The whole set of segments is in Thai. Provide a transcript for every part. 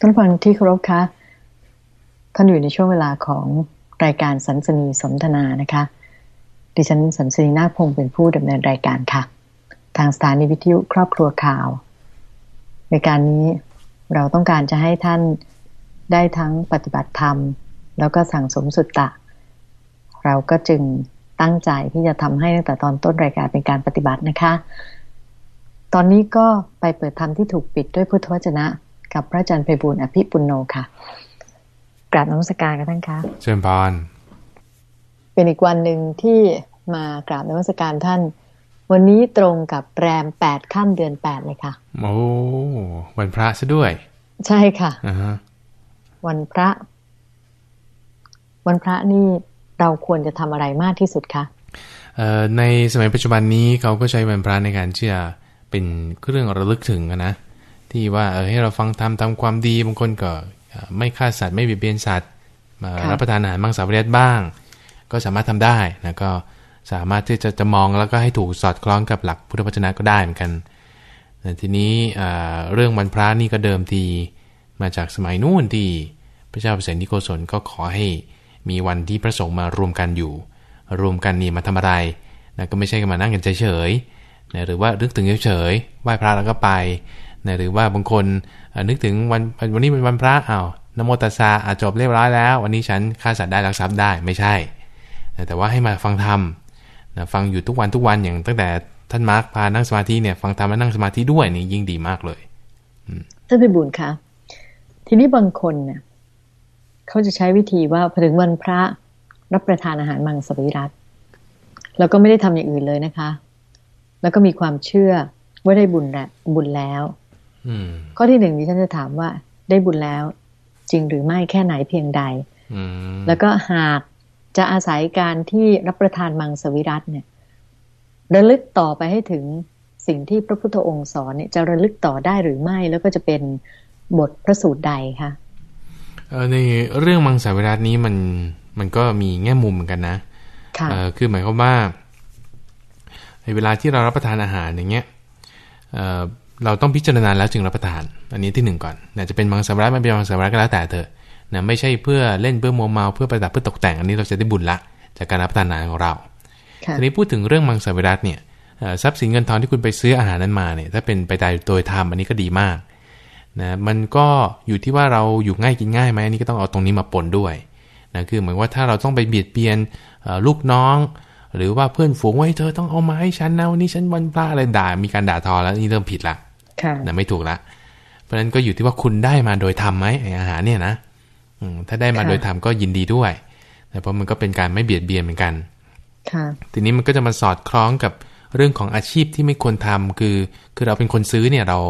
ท่านฟังที่เคารพคะ ท่านอยู่ในช่วงเวลาของรายการสันสนีสนทนานะคะ ดิฉันสันสนีนาคพงศ์เป็นผู้ดำเนินรายการค่ะ ทางสถานีวิทยุครอบครัวข่าว ในการนี้เราต้องการจะให้ท่านได้ทั้งปฏิบัติธรรม แล้วก็สั่งสมสุตตะ เราก็จึงตั้งใจที่จะทำให้ตั้งแต่ตอนต้นรายการเป็นการปฏิบัตินะคะ ตอนนี้ก็ไปเปิดธรรมที่ถูกปิดด้วยพุทธวจนะ กับพระอาจารย์ไพบูลย์อภิปุณโนค่ะ กราบนมัสการกันท่านคะเชิญพรเป็นอีกวันหนึ่งที่มากราบนมัสการท่าน วันนี้ตรงกับแรมแปดค่ำเดือนแปดเลยค่ะ โอ้วันพระซะด้วย ใช่ค่ะอ่าฮะวันพระ วันพระนี่เราควรจะทำอะไรมากที่สุดคะเอ่อในสมัยปัจจุบันนี้เขาก็ใช้วันพระในการที่จะเป็นเครื่องระลึกถึงอะนะ ที่ว่าเออให้เราฟังทำทำความดีบางคนก็เอ่อไม่ฆ่าสัตว์ไม่เบียดเบียนสัตว์มาค่ะรับประทานอาหารมังสวิรัตบ้าง ก็สามารถทำได้นะก็สามารถที่จะจะมองแล้วก็ให้ถูกสอดคล้องกับหลักพุทธวจนะก็ได้เหมือนกันแต่ทีนี้เอ่อเรื่องวันพระนี่ก็เดิมทีมาจากสมัยนู้นที่พระเจ้าเปรตนิโกศลก็ขอให้มีวันที่พระสงฆ์มารวมกันอยู่ รวมกันนี่มาทำอะไรนะก็ไม่ใช่มานั่งกันเฉยๆนะหรือว่านึกถึงเฉยๆไหว้พระแล้วก็ไป นะหรือว่าบางคนนึกถึงวันวันนี้เป็นวันพระอ้าวนโมตัสสะอะจบเรียบร้อยแล้ว วันนี้ฉันฆ่าสัตว์ได้รักทรัพย์ได้ไม่ใช่ แต่ว่าให้มาฟังธรรมนะฟังอยู่ทุกวันทุกวันอย่างตั้งแต่ท่านมาร์คพานั่งสมาธิเนี่ยฟังธรรมและนั่งสมาธิด้วยนี่ยิ่งดีมากเลยท่านพิบูลคะทีนี้บางคนเนี่ยเขาจะใช้วิธีว่าพอถึงวันพระรับประทานอาหารมังสวิรัตแล้วก็ไม่ได้ทำอย่างอื่นเลยนะคะ แล้วก็มีความเชื่อว่าได้บุญแล้วบุญแล้ว ข้อที่หนึ่งดิฉันจะถามว่าได้บุญแล้ว จริงหรือไม่แค่ไหนเพียงใดอืมแล้วก็หากจะอาศัยการที่รับประทานมังสวิรัตเนี่ย ระลึกต่อไปให้ถึงสิ่งที่พระพุทธองค์สอนเนี่ยจะระลึกต่อได้หรือไม่ แล้วก็จะเป็นบทพระสูตรใดคะเอ่อในเรื่องมังสวิรัตนี้มันมันก็มีแง่มุมเหมือนกันนะค่ะเอ่อคือหมายความว่าในเวลาที่เรารับประทานอาหารอย่างเงี้ย เอ่อเราต้องพิจารณาแล้วจึงรับประทาน อันนี้ที่หนึ่งก่อนนะจะเป็นมังสวิรัตไม่เป็นมังสวิรัตก็แล้วแต่เถอะนะไม่ใช่เพื่อเล่นเพื่อโมวเมาเพื่อประดับเพื่อตกแต่งอันนี้เราจะได้บุญละ จากการรับประทานอาหารของเราค่ะทีนี้พูดถึงเรื่องมังสวิรัตเนี่ยเอ่อทรัพย์สินเงินทองที่คุณไปซื้ออาหารนั้นมาเนี่ยถ้าเป็นไปตามโดยธรรมอันนี้ก็ดีมากนะมันก็อยู่ที่ว่าเราอยู่ง่ายกินง่ายไหมอันนี้ก็ต้องเอาตรงนี้มาปนด้วยนะคือเหมือนว่าถ้าเราต้องไปเบียดเบียนเอ่อลูกน้อง หรือว่าเพื่อนฝูงว่าเฮ้ยเธอต้องเอามาให้ฉันนะวันนี้ฉันวันพระอะไรด่ามีการด่าทอแล้วนี่เริ่มผิดละค่ะ นะไม่ถูกละ เพราะฉะนั้นก็อยู่ที่ว่าคุณได้มาโดยธรรมไหมไออาหารเนี่ยนะอืมถ้าได้มาค่ะโดยธรรมก็ยินดีด้วยนะเพราะมันก็เป็นการไม่เบียดเบียนเหมือนกันค่ะทีนี้มันก็จะมาสอดคล้องกับเรื่องของอาชีพที่ไม่ควรทำคือ คือเราเป็นคนซื้อเนี่ยเรา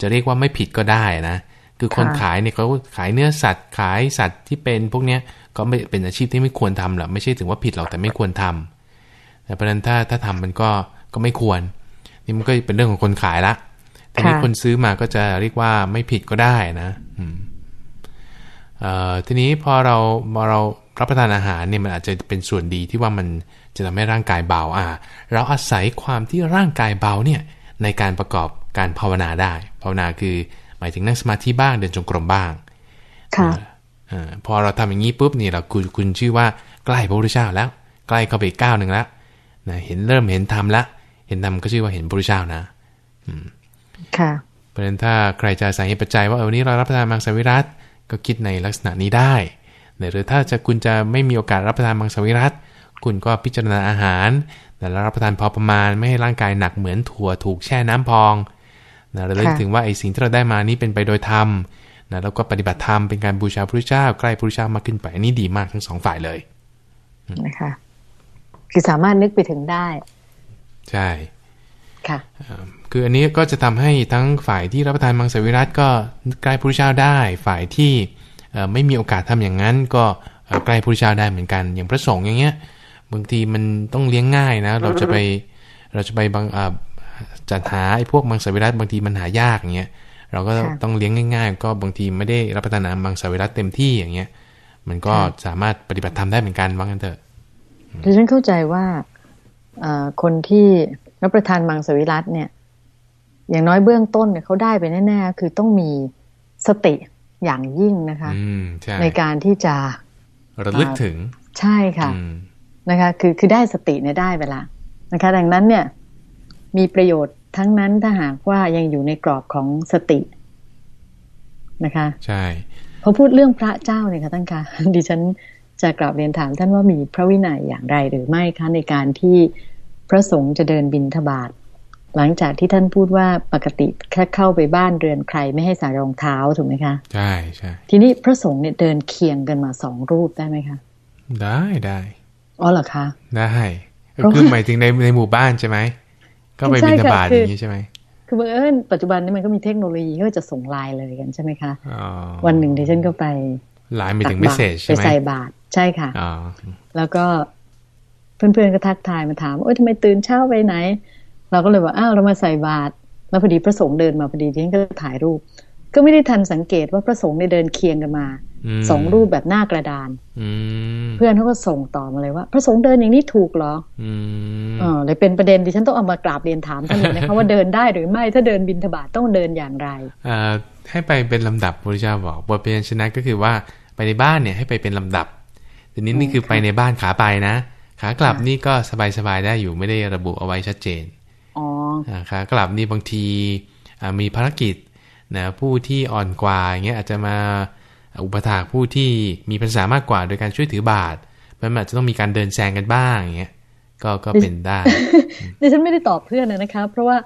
จะเรียกว่าไม่ผิดก็ได้นะคือคนค่ะขายเนี่ยเขาขายเนื้อสัตว์ขายสัตว์ที่เป็นพวกเนี้ยก็ไม่เป็นอาชีพที่ไม่ควรทำหรอกไม่ใช่ถึงว่าผิดหรอกแต่ไม่ควรทำแต่เพราะฉะนั้นถ้าถ้าทำมันก็ก็ไม่ควร นี่มันก็เป็นเรื่องของคนขายละ ทีนี้ค่ะคนซื้อมาก็จะเรียกว่าไม่ผิดก็ได้นะอืมเอ่อทีนี้พอเราพอเรารับประทานอาหารเนี่ยมันอาจจะเป็นส่วนดีที่ว่ามันจะทำให้ร่างกายเบาอ่าเราอาศัยความที่ร่างกายเบาเนี่ยในการประกอบการภาวนาได้ ภาวนาคือหมายถึงนั่งสมาธิบ้างเดินจงกรมบ้าง ค่ะเออพอเราทำอย่างนี้ปุ๊บนี่เราคุณคุณชื่อว่าใกล้พระพุทธเจ้าแล้ว ใกล้เข้าไปอีกก้าวหนึ่งแล้วนะเห็นเริ่มเห็นธรรมแล้วเห็นธรรมก็ชื่อว่าเห็นพระพุทธเจ้านะ ค่ะเพราะฉะนั้นถ้าใครจะอาศัยเหตุปัจจัยว่าเออวันนี้เรารับประทานมังสวิรัตก็คิดในลักษณะนี้ได้หรือถ้าจะคุณจะไม่มีโอกาสรับประทานมังสวิรัตคุณก็พิจารณาอาหารแต่แล้วรับประทานพอประมาณไม่ให้ร่างกายหนักเหมือนถั่วถูกแช่น้ำพองนะเราเลึกค่ะถึงว่าไอ้สิ่งที่เราได้มานี้เป็นไปโดยธรรมนะแล้วก็ปฏิบัติธรรมเป็นการบูชาพระพุทธเจ้าใกล้พระพุทธเจ้ามากขึ้นไปอันนี้ดีมากทั้งสองฝ่ายเลยนะคะคือสามารถนึกไปถึงได้ ใช่ค่ะ คืออันนี้ก็จะทำให้ทั้งฝ่ายที่รับประทานมังสวิรัตก็ใกล้พระพุทธเจ้าได้ ฝ่ายที่เอ่อไม่มีโอกาสทำอย่างนั้น ก็เอ่อใกล้พระพุทธเจ้าได้เหมือนกัน อย่างพระสงฆ์อย่างเงี้ยบางทีมันต้องเลี้ยงง่ายนะ เราจะไปเราจะไปบางอ่าจัดหาไอ้พวกมังสวิรัตบางทีมันหายากอย่างเงี้ยเราก็ค่ะต้องเลี้ยงง่าย ๆ ก็บางทีไม่ได้รับประทานอาหารมังสวิรัตเต็มที่อย่างเงี้ย มันก็ค่ะสามารถปฏิบัติธรรมได้เหมือนกันว่างั้นเถอะดิฉันเข้าใจว่าเอ่อคนที่รับประทานมังสวิรัตเนี่ย อย่างน้อยเบื้องต้นเนี่ยเขาได้ไปแน่ๆ คือต้องมีสติอย่างยิ่งนะคะอืมใช่ในการที่จะระลึกถึง ใช่ค่ะอืมนะคะ คือคือได้สติเนี่ยได้ไปละนะคะ ดังนั้นเนี่ย มีประโยชน์ทั้งนั้นถ้าหากว่ายังอยู่ในกรอบของสตินะคะ ใช่พอพูดเรื่องพระเจ้าเนี่ยค่ะท่านคะดิฉันจะกราบเรียนถามท่านว่ามีพระวินัยอย่างไรหรือไม่คะในการที่พระสงฆ์จะเดินบินทบาท หลังจากที่ท่านพูดว่าปกติแค่เข้าไปบ้านเรือนใครไม่ให้ใส่รองเท้าถูกไหมคะใช่ใช่ทีนี้พระสงฆ์เนี่ยเดินเคียงกันมาสองรูปได้ไหมคะ ได้ได้อ๋อเหรอคะ ได้เพราะว่าคือหมายถึงในในหมู่บ้านใช่ไหมก็ไปใช่บินค่ะบาตคือออย่างนี้ใช่ไหมคือบังเอิญปัจจุบันนี้มันก็มีเทคโนโลยีก็จะส่งไลน์เลยกันใช่ไหมคะอ๋อวันหนึ่งดิฉันก็ไปไลน์ไปถึงตัเมกสบาเซตจไปใช่ไหมใส่บาตรใช่ค่ะอ๋อแล้วก็เพื่อนๆก็ทักทายมาถามว่าโอ๊ยทำไมตื่นเช้าไปไหน เราก็เลยบอกอ้าวเรามาใส่บาตรแล้วพอดีพระสงฆ์เดินมาพอดีที่ฉันก็ถ่ายรูป ก็ไม่ได้ทันสังเกตว่าพระสงฆ์เนี่ยเดินเคียงกันมามสองรูปแบบหน้ากระดานอืมเพื่อนเขาก็ส่งต่อมาเลยว่า พระสงฆ์เดินอย่างนี้ถูกเหรออืมเออเลยเป็นประเด็นที่ฉันต้องเอามากราบเรียนถามท่านเลยนะคะว่าเดินได้หรือไม่ถ้าเดินบินทบาทต้องเดินอย่างไรอ่าให้ไปเป็นลำดับพระพุทธเจ้าบอกบทเพียนชนะก็คือว่าไปในบ้านเนี่ยให้ไปเป็นลำดับทีนี้นี่คือไปในบ้านขาไปนะ ขากลับค่ะนี่ก็สบายๆได้อยู่ไม่ได้ระบุเอาไว้ชัดเจนอ๋ออ่า ขากลับนี่บางทีอ่ามีภารกิจนะผู้ที่อ่อนกว่าอย่างเงี้ยอาจจะมาอุปถากผู้ที่มีภาษามากกว่าโดยการช่วยถือบาตรมันอาจจะต้องมีการเดินแซงกันบ้างอย่างเงี้ยก็ก็เป็นได้ดิฉันไม่ได้ตอบเพื่อนนะนะคะเพราะว่า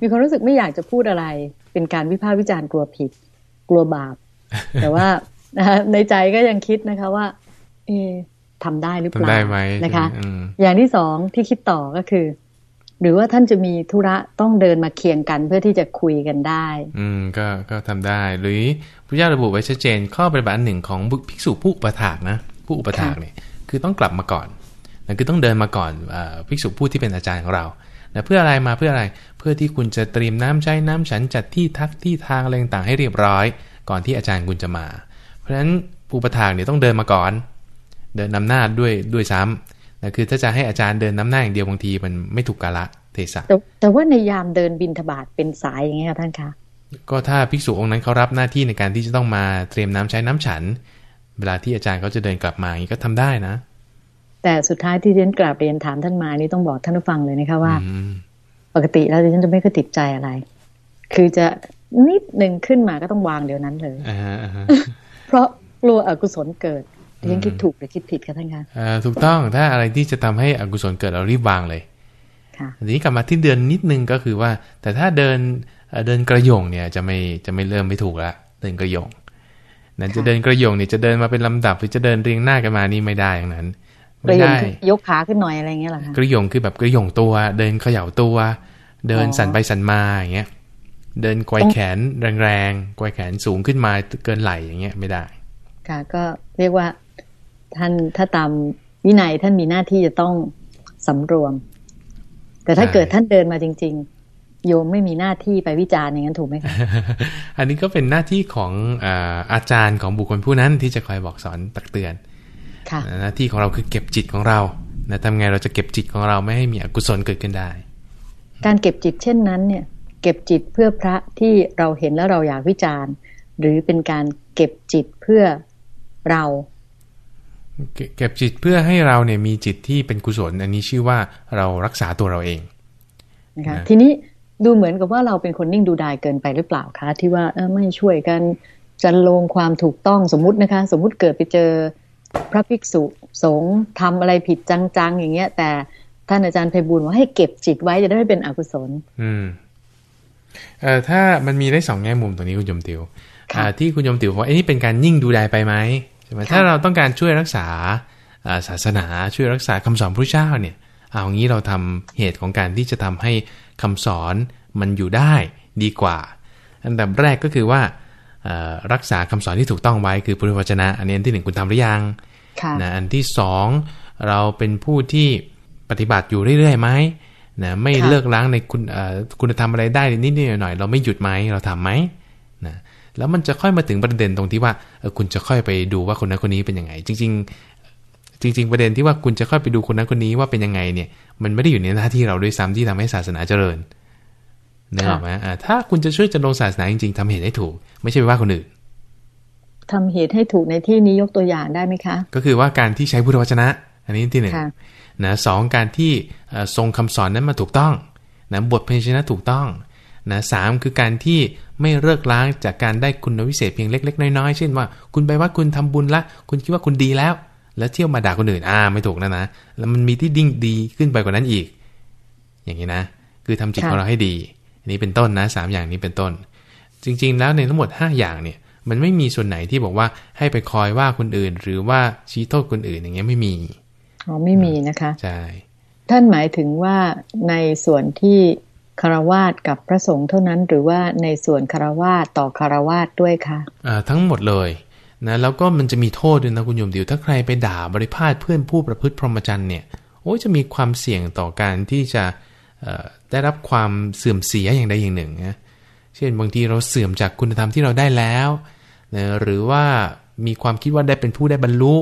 มีความรู้สึกไม่อยากจะพูดอะไร เป็นการวิพากษ์วิจารณ์กลัวผิด กลัวบาป แต่ว่านะคะในใจก็ยังคิดนะคะว่า เอะทำได้หรือเปล่าทำได้ไหมนะคะอืมอย่างที่สองที่คิดต่อก็คือ หรือว่าท่านจะมีธุระต้องเดินมาเคียงกันเพื่อที่จะคุยกันได้ อืมก็ก็ทำได้ หรือพระเจ้าระบุไว้ชัดเจนข้อปฏิบัติอันหนึ่งของภิกษุผู้อุปถากนะ ผู้อุปถากเนี่ยคือต้องกลับมาก่อนนั่นคือต้องเดินมาก่อนเออภิกษุผู้ที่เป็นอาจารย์ของเรานะเพื่ออะไรมาเพื่ออะไรเพื่อที่คุณจะเตรียมน้ำใช้น้ำฉันจัดที่ทักที่ทางอะไรต่างๆให้เรียบร้อย ก่อนที่อาจารย์คุณจะมา เพราะฉะนั้นผู้อุปถากเนี่ยต้องเดินมาก่อน เดินนำหน้าด้วยด้วยซ้ำ นะคือถ้าจะให้อาจารย์เดินนำหน้าอย่างเดียวบางทีมันไม่ถูกกาละเทศะแต่แต่ว่าในยามเดินบินทบาทเป็นสายอย่างเงี้ยค่ะท่านคะก็ถ้าภิกษุองค์นั้นเขารับหน้าที่ในการที่จะต้องมาเตรียมน้ำใช้น้ำฉัน เวลาที่อาจารย์เขาจะเดินกลับมาอย่างนี้ก็ทำได้นะ แต่สุดท้ายที่ดิฉันกราบเรียนถามท่านมานี่ต้องบอกท่านผู้ฟังเลยนะคะว่าอืมปกติแล้วดิฉันจะไม่ค่อยติดใจอะไร คือจะนิดหนึ่งขึ้นมาก็ต้องวางเดี๋ยวนั้นเลยอ่าฮะอ่าฮะเพราะกลัวอกุศลเกิด ดิฉันอืมคิดถูกหรือคิดผิดคะท่านคะเอ่อถูกต้องถ้าอะไรที่จะทำให้อกุศลเกิดเรารีบวางเลยค่ะทีนี้กลับมาที่เดินนิดนึงก็คือว่า แต่ถ้าเดินเอ่อเดินกระโยงเนี่ยจะไม่จะไม่เริ่มไม่ถูกละเดินกระโยงนั้นจะเดินกระโยงเนี่ยจะเดินมาเป็นลำดับหรือจะเดินเรียงหน้ากันมานี่ไม่ได้อย่างนั้นประไม่โยคได้คือยกขาขึ้นหน่อยอะไรเงี้ยเหรอคะกระโยงคือแบบกระโยงตัว เดินเขย่าตัว เดินอ๋อสั่นไปสั่นมาอย่างเงี้ยเดินไกวแขนแรงๆไกวแขนสูงขึ้นมาเกินไหล่อย่างเงี้ยไม่ได้ ค่ะ ก็เรียกว่า ท่านถ้าตามวินัยท่านมีหน้าที่จะต้องสำรวม แต่ถ้าใช่เกิดท่านเดินมาจริง ๆ โยมไม่มีหน้าที่ไปวิจารณ์อย่างนั้นถูกไหมคะอันนี้ก็เป็นหน้าที่ของอาอาจารย์ของบุคคลผู้นั้นที่จะคอยบอกสอนตักเตือนค่ะหน้าที่ของเราคือเก็บจิตของเรานะทำไงเราจะเก็บจิตของเราไม่ให้มีอกุศลเกิดขึ้นได้ การเก็บจิตเช่นนั้นเนี่ย เก็บจิตเพื่อพระที่เราเห็นแล้วเราอยากวิจารณ์ หรือเป็นการเก็บจิตเพื่อเรา เก็บเก็บจิตเพื่อให้เราเนี่ยมีจิตที่เป็นกุศล อันนี้ชื่อว่าเรารักษาตัวเราเองนะคะนะทีนี้ดูเหมือนกับว่าเราเป็นคนนิ่งดูดายเกินไปหรือเปล่าคะ ที่ว่าเออไม่ช่วยกันจันโลงความถูกต้องสมมุตินะคะ สมมุติเกิดไปเจอพระภิกษุสงฆ์ทำอะไรผิดจังๆอย่างเงี้ย แต่ท่านอาจารย์ไพบูลย์ว่าให้เก็บจิตไว้จะได้ไม่เป็นอกุศล อืมเอ่อถ้ามันมีได้สองแง่มุมตรงนี้คุณยมติวค่ะอ่า ที่คุณยมติวบอกว่าเอ้นี่เป็นการยิ่งดูดายไปไหม ใช่ไหมค่ะถ้าเราต้องการช่วยรักษาอ่าศาสนาช่วยรักษาคำสอนพระเจ้าเนี่ยเอางี้เราทำเหตุของการที่จะทำให้คำสอนมันอยู่ได้ดีกว่า อันดับแรกก็คือว่าเอ่อรักษาคำสอนที่ถูกต้องไว้คือพุทธวจนะ อันนี้อันที่หนึ่งคุณทำหรือยังค่ะนะอันที่สองเราเป็นผู้ที่ปฏิบัติอยู่เรื่อยๆไหมนะไม่ค่ะเลิกล้างในคุณเอ่อคุณธรรมอะไรได้นิดๆหน่อยๆเราไม่หยุดไหมเราทำไหมนะ แล้วมันจะค่อยมาถึงประเด็นตรงที่ว่าเออคุณจะค่อยไปดูว่าคนนั้นคนนี้เป็นยังไง จริง ๆ จริง ๆ ประเด็นที่ว่าคุณจะค่อยไปดูคนนั้นคนนี้ว่าเป็นยังไงเนี่ย มันไม่ได้อยู่ในหน้าที่เราด้วยซ้ำที่ทำให้ศาสนาเจริญเนกออกไหมอ่าถ้าคุณจะช่วยจะลงศาสนาจริงๆทำเหตุให้ถูก ไม่ใช่ไปว่าคนอื่นทำเหตุให้ถูกในที่นี้ยกตัวอย่างได้ไหมคะ ก็คือว่าการที่ใช้พุทธวจนะ อันนี้ที่หนึ่งค่ะนะสองการที่เอ่อทรงคำสอนนั้นมาถูกต้องนะบทเพลงชนะถูกต้อง นะสามคือการที่ไม่เลิกล้างจากการได้คุณวิเศษเพียงเล็ก ๆ น้อยๆเช่นว่าคุณไปว่าคุณทำบุญละ คุณคิดว่าคุณดีแล้ว แล้วเที่ยวมาด่าคนอื่นอ่าไม่ถูกนะนะแล้วมันมีที่ดิ่งดีขึ้นไปกว่านั้นอีก อย่างนี้นะ คือทำจิตค่ะของเราให้ดี อันนี้เป็นต้นนะสามอย่างนี้เป็นต้น จริง ๆ แล้วในทั้งหมด 5 อย่างเนี่ย มันไม่มีส่วนไหนที่บอกว่าให้ไปคอยว่าคนอื่น หรือว่าชี้โทษคนอื่นอย่างเงี้ยไม่มีอ๋อไม่มีนะคะใช่ท่านหมายถึงว่าในส่วนที่ คารวาสกับพระสงฆ์เท่านั้น หรือว่าในส่วนคารวาสต่อคารวาสด้วยคะอ่าทั้งหมดเลยนะแล้วก็มันจะมีโทษด้วยนะคุณโยมดิวถ้าใครไปด่าบริพาทเพื่อนผู้ประพฤติพรหมจรรย์เนี่ยโอ้ยจะมีความเสี่ยงต่อการที่จะเอ่อได้รับความเสื่อมเสียอย่างใดอย่างหนึ่งนะเช่นบางทีเราเสื่อมจากคุณธรรมที่เราได้แล้วนะหรือว่ามีความคิดว่าได้เป็นผู้ได้บรรลุ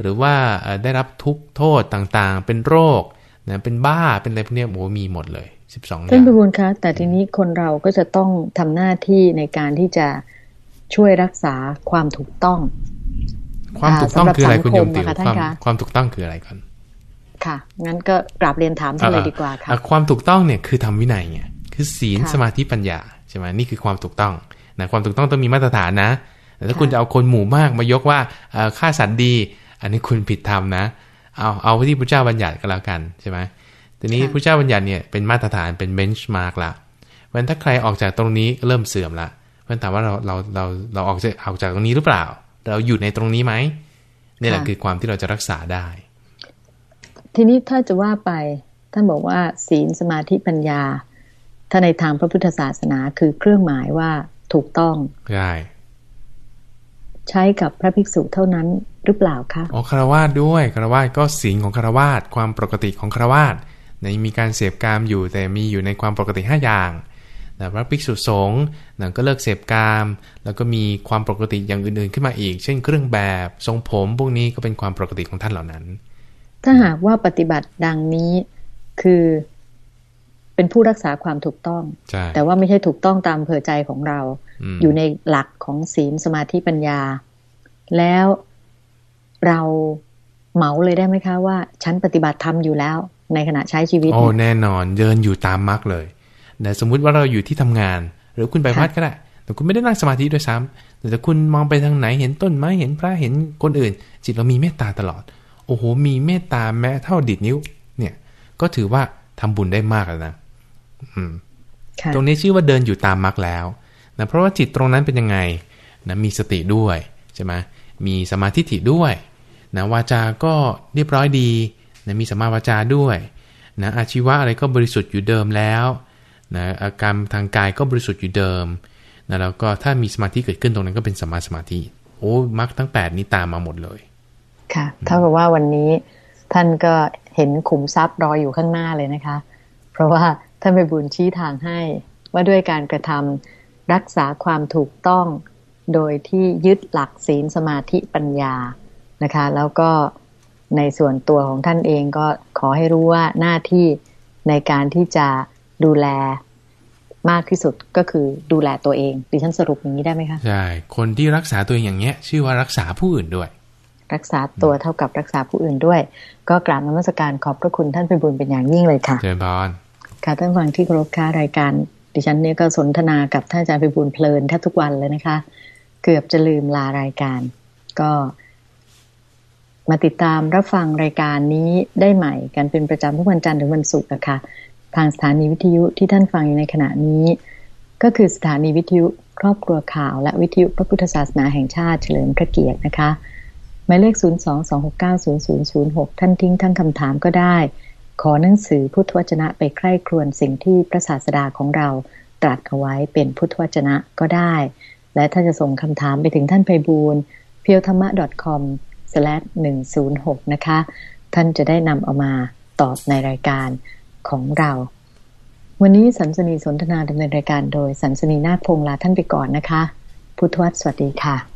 หรือว่าเอ่อได้รับทุกโทษต่างๆ เป็นโรคนะเป็นบ้าเป็นอะไรพวกนี้โอ้มีหมดเลย 12อท่านย่างพิบูลคะแต่ทีนี้คนเราก็จะต้องทำหน้าที่ในการที่จะช่วยรักษาความถูกต้อง ความถูกต้องอ่าคืออะไรสำหรับคุณโยมติวสังคมนะคะท่านความคะความถูกต้องคืออะไรก่อนค่ะ งั้นก็กราบเรียนถามท่านเลยดีกว่าค่ะอ่ความถูกต้องเนี่ยคือทำวินัยไง คือศีลค่ะสมาธิปัญญาใช่ไหมนี่คือความถูกต้องนะความถูกต้องต้องมีมาตรฐานนะ แต่ถ้าค่ะคุณจะเอาคนหมู่มากมายกว่าเอ่อฆ่าสัตว์ดี อันนี้คุณผิดธรรมนะ เอาเอาที่พระเจ้าบัญญัติก็แล้วกันใช่ไหม ทีนี้พระเจ้าบัญญัติเนี่ยเป็นมาตรฐานเป็นเบนช์มาร์กละเพราะฉะนั้นถ้าใครออกจากตรงนี้ก็เริ่มเสื่อมละเพราะฉะนั้นถามว่าเราเราเราเราออกจากออกจากตรงนี้หรือเปล่า เราอยู่ในตรงนี้ไหมนี่แหละค่ะคือความที่เราจะรักษาได้ ทีนี้ถ้าจะว่าไปท่านบอกว่าศีลสมาธิปัญญา ถ้าในทางพระพุทธศาสนาคือเครื่องหมายว่าถูกต้องใช่ใช้กับพระภิกษุเท่านั้นหรือเปล่าคะอ๋อคารวาสด้วยคารวาสก็ศีลของคารวาสความปกติของคารวาส ในมีการเสพกามอยู่แต่มีอยู่ในความปกติ 5 อย่างนะพระภิกษุสงฆ์นะก็เลิกเสพกาม แล้วก็มีความปกติอย่างอื่นๆขึ้นมาอีก เช่นเครื่องแบบทรงผมพวกนี้ก็เป็นความปกติของท่านเหล่านั้น ถ้าหากว่าปฏิบัติดังนี้คือเป็นผู้รักษาความถูกต้องใช่แต่ว่าไม่ใช่ถูกต้องตามเผอใจของเรามอยู่ในหลักของศีลสมาธิปัญญา แล้วเราเหมาเลยได้ไหมคะว่า ฉันปฏิบัติธรรมอยู่แล้ว ในขณะใช้ชีวิต โอ้เนี่ยแน่นอนเดินอยู่ตามมรรคเลยนะสมมุติว่าเราอยู่ที่ทำงาน หรือคุณไปค่ะวัดก็ได้ แต่คุณไม่ได้นั่งสมาธิด้วยซ้ำแต่คุณมองไปทางไหนเห็นต้นไม้เห็นพระเห็นคนอื่น จิตเรามีเมตตาตลอด โอ้โห มีเมตตาแม้เท่าดิดนิ้ว เนี่ย ก็ถือว่าทำบุญได้มากแล้วนะอืมค่ะตรงนี้ชื่อว่าเดินอยู่ตามมรรคแล้วนะเพราะว่าจิตตรงนั้นเป็นยังไงนะมีสติด้วยใช่ไหมมีสมาธิถิด้วยนะวาจาก็เรียบร้อยดี นะมีสัมมาวาจาด้วยนะอาชีวะอะไรก็บริสุทธิ์อยู่เดิมแล้วนะอาการทางกายก็บริสุทธิ์อยู่เดิมนะแล้วก็ถ้ามีสมาธิเกิดขึ้นตรงนั้นก็เป็นสัมมาสมาธิโอ้มรรคทั้ง8นี้ตามมาหมดเลย ค่ะเท่ากับว่าวันนี้ท่านก็เห็นขุมทรัพย์รออยู่ข้างหน้าเลยนะคะ เพราะว่าท่านไปบุญชี้ทางให้ ว่าด้วยการกระทำรักษาความถูกต้อง โดยที่ยึดหลักศีลสมาธิปัญญานะคะ แล้วก็ ในส่วนตัวของท่านเองก็ขอให้รู้ว่าหน้าที่ในการที่จะดูแลมากที่สุดก็คือดูแลตัวเองดิฉันสรุปอย่างนี้ได้ไหมคะใช่คนที่รักษาตัวเองอย่างเงี้ย ชื่อว่ารักษาผู้อื่นด้วย รักษาตัวเท่ากับรักษาผู้อื่นด้วย ก็กราบนมัสการขอบพระคุณท่านไปบุญเป็นอย่างยิ่งเลยค่ะเจริญพรค่ะท่านฟังที่เคารพค่ารายการ ดิฉันเนี่ยก็สนทนากับท่านอาจารย์ไปบุญเพลินแทบทุกวันเลยนะคะ เกือบจะลืมลารายการ ก็ มาติดตามรับฟังรายการนี้ได้ใหม่กันเป็นประจำทุกวันจันทร์ถึงวันศุกร์อะค่ะ ทางสถานีวิทยุที่ท่านฟังอยู่ในขณะนี้ ก็คือสถานีวิทยุครอบครัวข่าว และวิทยุพระพุทธศาสนาแห่งชาติเฉลิมพระเกียรตินะคะหมายเลข 022690006 ท่านทิ้งทั้งคำถามก็ได้ ขอหนังสือพุทธวจนะไปใคร่ครวญสิ่งที่พระศาสดาของเราตรัสเอาไว้เป็นพุทธวจนะก็ได้ และถ้าจะส่งคำถามไปถึงท่านไพบูล p e e l t h a m a c o m 106นะคะ ท่านจะได้นำเอามาตอบในรายการของเรา วันนี้สันสนีสนทนาดำเนินรายการโดยสันสนีนาคพงษ์ลาท่านไปก่อนนะคะ พุทธวัตรสวัสดีค่ะ